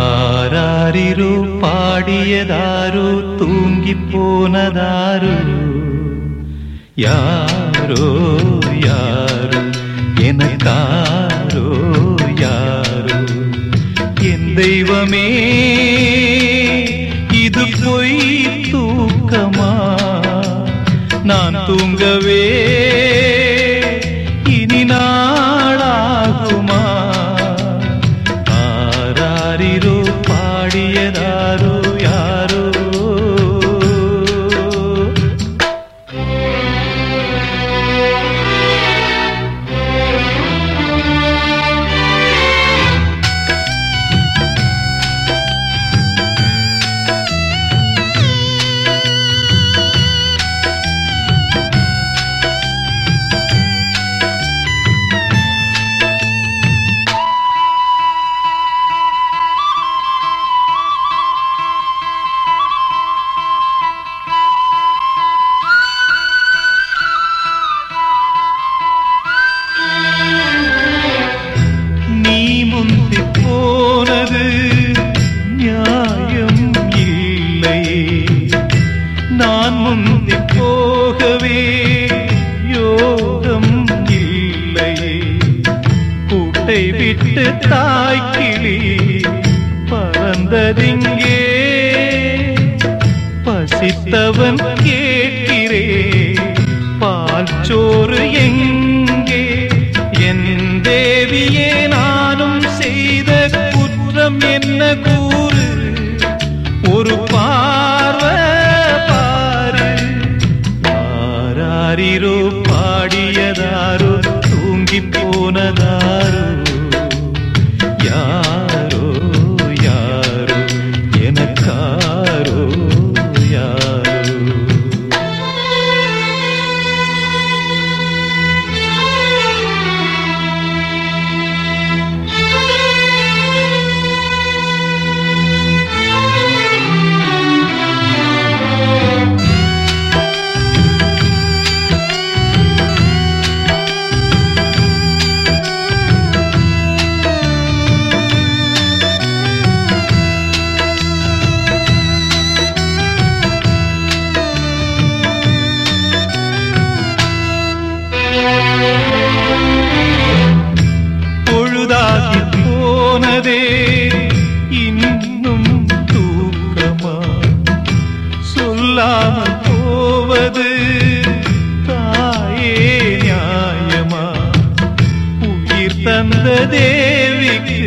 ആരാരിരു പാടിയതാരു തൂങ്ങിപ്പോനതാരു Yaaro Yaaro എനക്കാരോ Yaaro N ദൈവമേ ഇത് പൊയ് நான் தூங்கவே இனி நாளாகுமா ஆராரிரோ பாடியதாரோ முந்தி போனது நியாயம் இல்லை நான் முந்தி போகவே யோகம் இல்லை கூட்டை விட்டு தாய்க்கிளி பறந்ததிங்கே. பசித்தவன் கேட்கிறே பால் சோறு எங்கே? என் தேவியே என்ன கூ பொழுதாகி போனதே இன்னும் தூக்கமா? சொல்லாமல் போவது தாயே நியாயமா? உயிர் தந்த தேவிக்கு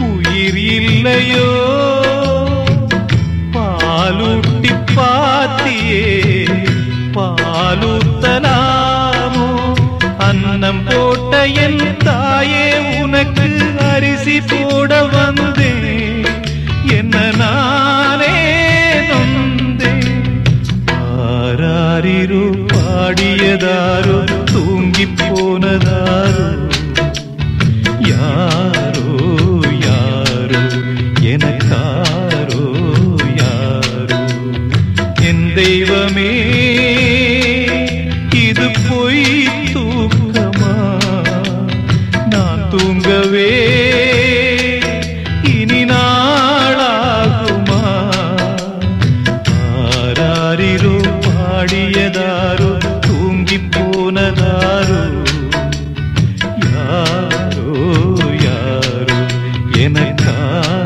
உயிர் இல்லையோ? போனதாரோ? தூங்கி போனதாரோ யாரோ யாரோ? எனக்காரோ யாரோ? என் தெய்வமே இது பொய் தூக்கமா? நான் தூங்கவே 没疼。